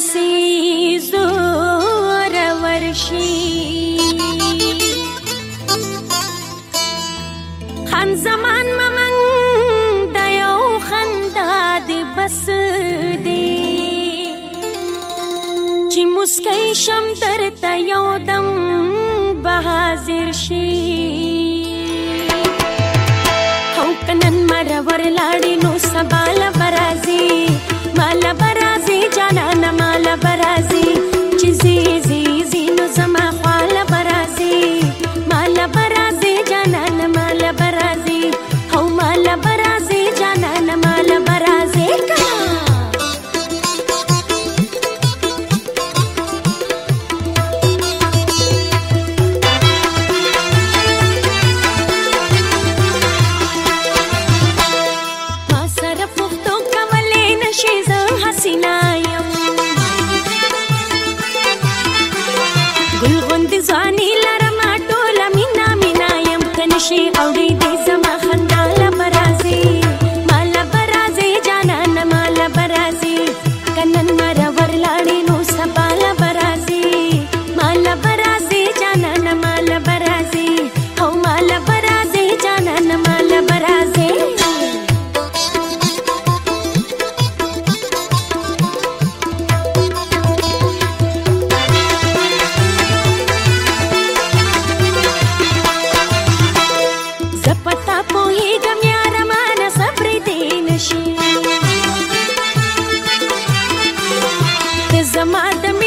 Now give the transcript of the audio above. داسې زور ورشي خان زمان ممن د یو خندا دی بس دی چې مسکی شم درته یو دم به حاضر شي او کنن مرور لاړې نو سبال خوشي اوري دې زما خندا کپتا پوئی گم یار مان صبر دین شي زما د